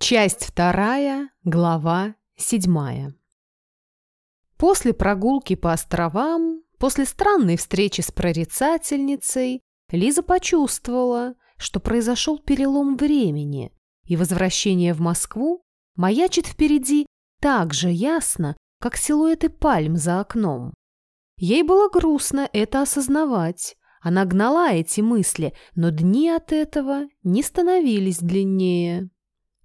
Часть вторая, глава седьмая. После прогулки по островам, после странной встречи с прорицательницей, Лиза почувствовала, что произошел перелом времени, и возвращение в Москву маячит впереди так же ясно, как силуэты пальм за окном. Ей было грустно это осознавать. Она гнала эти мысли, но дни от этого не становились длиннее.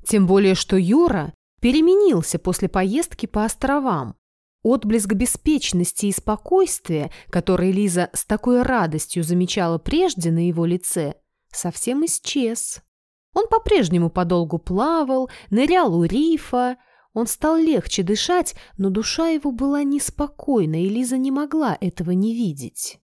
Тем более, что Юра переменился после поездки по островам. Отблеск беспечности и спокойствия, который Лиза с такой радостью замечала прежде на его лице, совсем исчез. Он по-прежнему подолгу плавал, нырял у рифа, он стал легче дышать, но душа его была неспокойна, и Лиза не могла этого не видеть.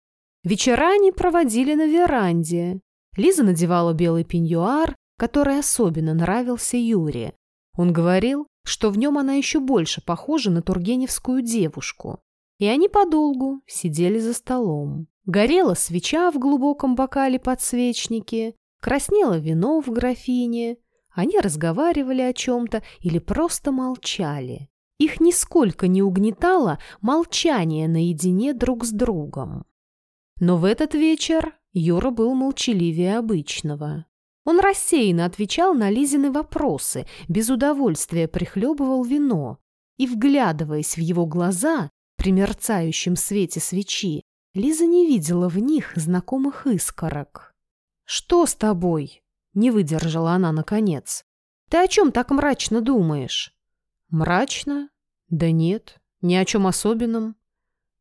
Вечера они проводили на веранде. Лиза надевала белый пеньюар, который особенно нравился Юре. Он говорил, что в нем она еще больше похожа на тургеневскую девушку. И они подолгу сидели за столом. Горела свеча в глубоком бокале подсвечники, краснело вино в графине. Они разговаривали о чем-то или просто молчали. Их нисколько не угнетало молчание наедине друг с другом. Но в этот вечер Юра был молчаливее обычного. Он рассеянно отвечал на Лизины вопросы, без удовольствия прихлебывал вино и, вглядываясь в его глаза при мерцающем свете свечи, Лиза не видела в них знакомых искорок. «Что с тобой?» — не выдержала она наконец. «Ты о чем так мрачно думаешь?» «Мрачно? Да нет, ни о чем особенном.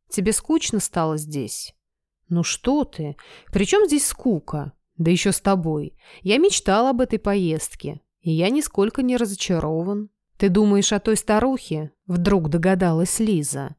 Тебе скучно стало здесь?» «Ну что ты? При чем здесь скука? Да еще с тобой. Я мечтал об этой поездке, и я нисколько не разочарован. Ты думаешь о той старухе? Вдруг догадалась Лиза.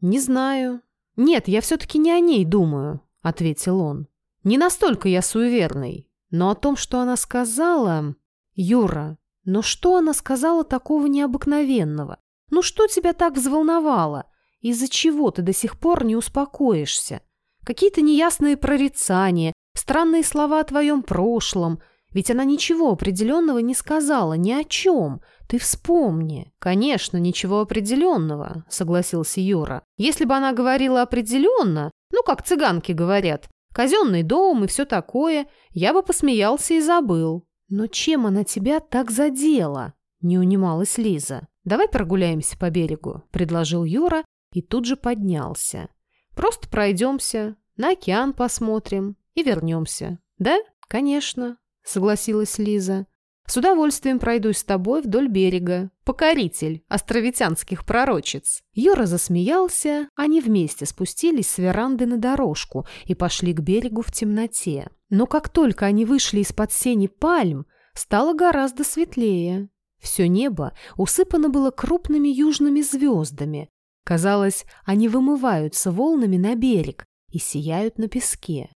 Не знаю. Нет, я все-таки не о ней думаю, ответил он. Не настолько я суеверный, но о том, что она сказала... Юра, но что она сказала такого необыкновенного? Ну что тебя так взволновало? Из-за чего ты до сих пор не успокоишься? Какие-то неясные прорицания, Странные слова о твоем прошлом. Ведь она ничего определенного не сказала, ни о чем. Ты вспомни. Конечно, ничего определенного, согласился Юра. Если бы она говорила определенно, ну, как цыганки говорят, казенный дом и все такое, я бы посмеялся и забыл. Но чем она тебя так задела? Не унималась Лиза. Давай прогуляемся по берегу, предложил Юра и тут же поднялся. Просто пройдемся, на океан посмотрим и вернемся. Да? Конечно, согласилась Лиза. С удовольствием пройдусь с тобой вдоль берега. Покоритель островитянских пророчиц. Юра засмеялся, они вместе спустились с веранды на дорожку и пошли к берегу в темноте. Но как только они вышли из-под сени пальм, стало гораздо светлее. Все небо усыпано было крупными южными звездами. Казалось, они вымываются волнами на берег и сияют на песке.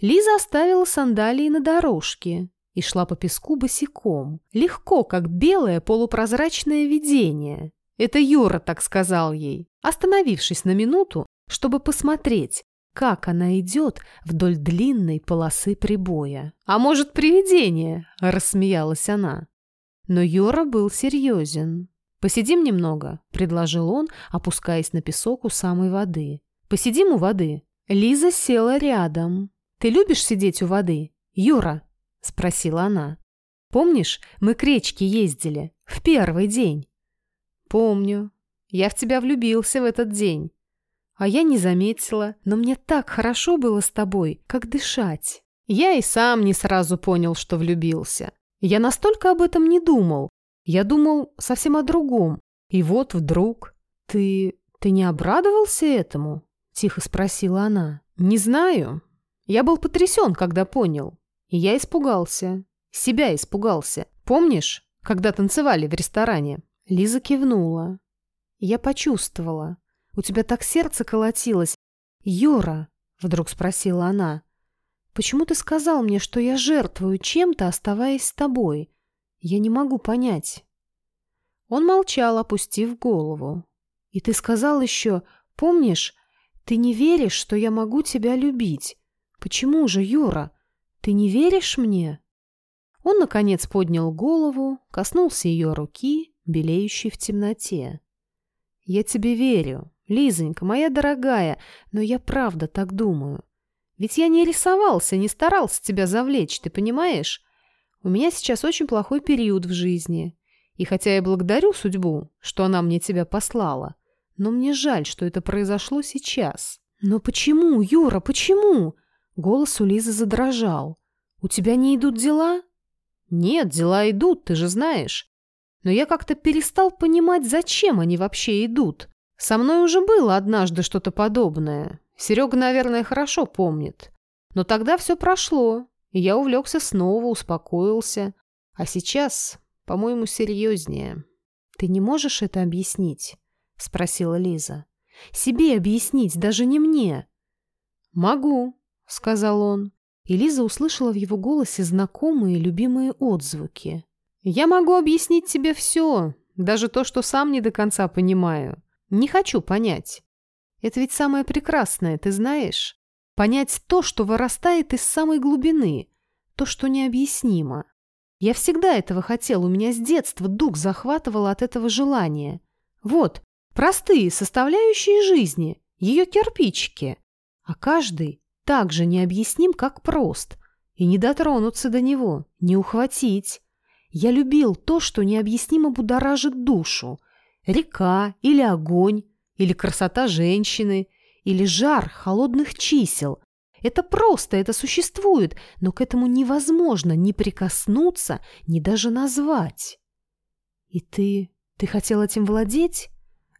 Лиза оставила сандалии на дорожке и шла по песку босиком, легко, как белое полупрозрачное видение. Это Юра так сказал ей, остановившись на минуту, чтобы посмотреть, как она идет вдоль длинной полосы прибоя. «А может, привидение?» – рассмеялась она. Но Юра был серьезен. «Посидим немного», – предложил он, опускаясь на песок у самой воды. «Посидим у воды». Лиза села рядом, «Ты любишь сидеть у воды, Юра?» – спросила она. «Помнишь, мы к речке ездили в первый день?» «Помню. Я в тебя влюбился в этот день. А я не заметила, но мне так хорошо было с тобой, как дышать. Я и сам не сразу понял, что влюбился. Я настолько об этом не думал. Я думал совсем о другом. И вот вдруг... Ты... ты не обрадовался этому?» – тихо спросила она. «Не знаю. Я был потрясен, когда понял. И я испугался. Себя испугался. Помнишь, когда танцевали в ресторане?» Лиза кивнула. Я почувствовала. У тебя так сердце колотилось. «Юра», — вдруг спросила она, — «почему ты сказал мне, что я жертвую чем-то, оставаясь с тобой? Я не могу понять». Он молчал, опустив голову. «И ты сказал еще, помнишь, ты не веришь, что я могу тебя любить. Почему же, Юра? Ты не веришь мне? Он, наконец, поднял голову, коснулся ее руки, белеющей в темноте. «Я тебе верю, Лизонька, моя дорогая, но я правда так думаю. Ведь я не рисовался, не старался тебя завлечь, ты понимаешь? У меня сейчас очень плохой период в жизни. И хотя я благодарю судьбу, что она мне тебя послала, но мне жаль, что это произошло сейчас. Но почему, Юра, почему? Голос у Лизы задрожал. У тебя не идут дела? Нет, дела идут, ты же знаешь. Но я как-то перестал понимать, зачем они вообще идут. Со мной уже было однажды что-то подобное. Серега, наверное, хорошо помнит. Но тогда все прошло, и я увлекся снова, успокоился. А сейчас, по-моему, серьезнее. «Ты не можешь это объяснить?» — спросила Лиза. «Себе объяснить, даже не мне». «Могу», — сказал он. И Лиза услышала в его голосе знакомые любимые отзвуки. «Я могу объяснить тебе все, даже то, что сам не до конца понимаю. Не хочу понять. Это ведь самое прекрасное, ты знаешь? Понять то, что вырастает из самой глубины, то, что необъяснимо. Я всегда этого хотел, у меня с детства дух захватывал от этого желания. Вот, простые составляющие жизни, ее кирпичики. А каждый так же необъясним, как прост. И не дотронуться до него, не ухватить. Я любил то, что необъяснимо будоражит душу. Река или огонь, или красота женщины, или жар холодных чисел. Это просто, это существует, но к этому невозможно ни прикоснуться, ни даже назвать. И ты... ты хотел этим владеть?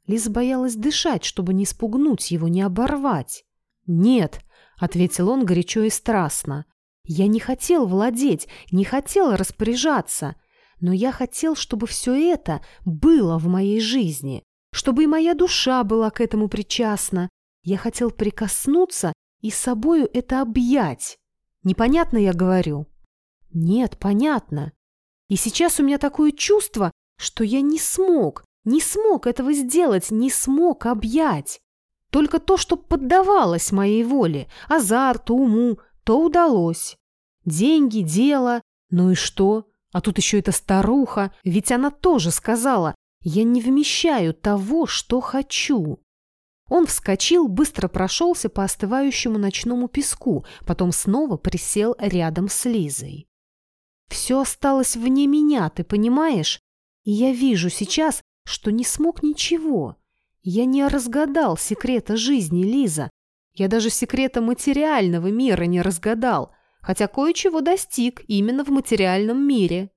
Лиза боялась дышать, чтобы не спугнуть его, не оборвать. «Нет», — ответил он горячо и страстно. «Я не хотел владеть, не хотел распоряжаться, но я хотел, чтобы все это было в моей жизни чтобы и моя душа была к этому причастна. Я хотел прикоснуться и собою это объять. Непонятно я говорю? Нет, понятно. И сейчас у меня такое чувство, что я не смог, не смог этого сделать, не смог объять. Только то, что поддавалось моей воле, азарту, уму, то удалось. Деньги, дело, ну и что? А тут еще эта старуха, ведь она тоже сказала, я не вмещаю того, что хочу. Он вскочил, быстро прошелся по остывающему ночному песку, потом снова присел рядом с Лизой. Все осталось вне меня, ты понимаешь? И я вижу сейчас, что не смог ничего. Я не разгадал секрета жизни, Лиза. Я даже секрета материального мира не разгадал, хотя кое-чего достиг именно в материальном мире.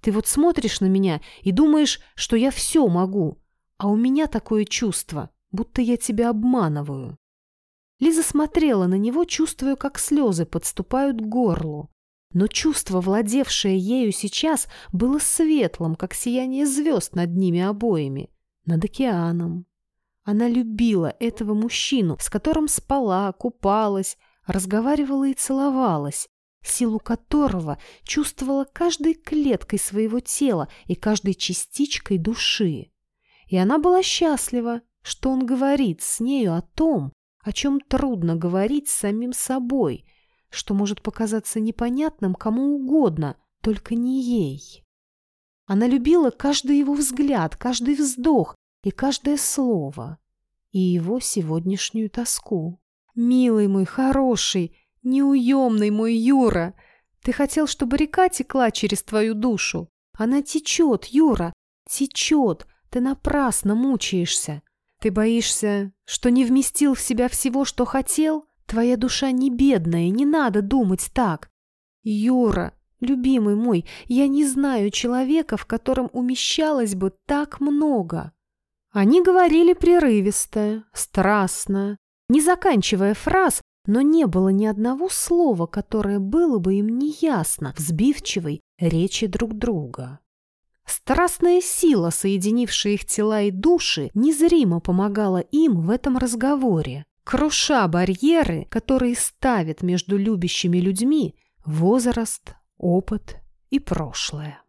Ты вот смотришь на меня и думаешь, что я все могу, а у меня такое чувство, будто я тебя обманываю». Лиза смотрела на него, чувствуя, как слезы подступают к горлу. Но чувство, владевшее ею сейчас, было светлым, как сияние звезд над ними обоими, над океаном. Она любила этого мужчину, с которым спала, купалась, разговаривала и целовалась, силу которого чувствовала каждой клеткой своего тела и каждой частичкой души. И она была счастлива, что он говорит с нею о том, о чем трудно говорить с самим собой, что может показаться непонятным кому угодно, только не ей. Она любила каждый его взгляд, каждый вздох и каждое слово, и его сегодняшнюю тоску. «Милый мой, хороший, Неуемный мой Юра! Ты хотел, чтобы река текла через твою душу. Она течет, Юра, течет. Ты напрасно мучаешься. Ты боишься, что не вместил в себя всего, что хотел? Твоя душа не бедная, не надо думать так. Юра, любимый мой, я не знаю человека, в котором умещалось бы так много. Они говорили прерывисто, страстно, не заканчивая фраз, но не было ни одного слова, которое было бы им неясно в сбивчивой речи друг друга. Страстная сила, соединившая их тела и души, незримо помогала им в этом разговоре, круша барьеры, которые ставят между любящими людьми возраст, опыт и прошлое.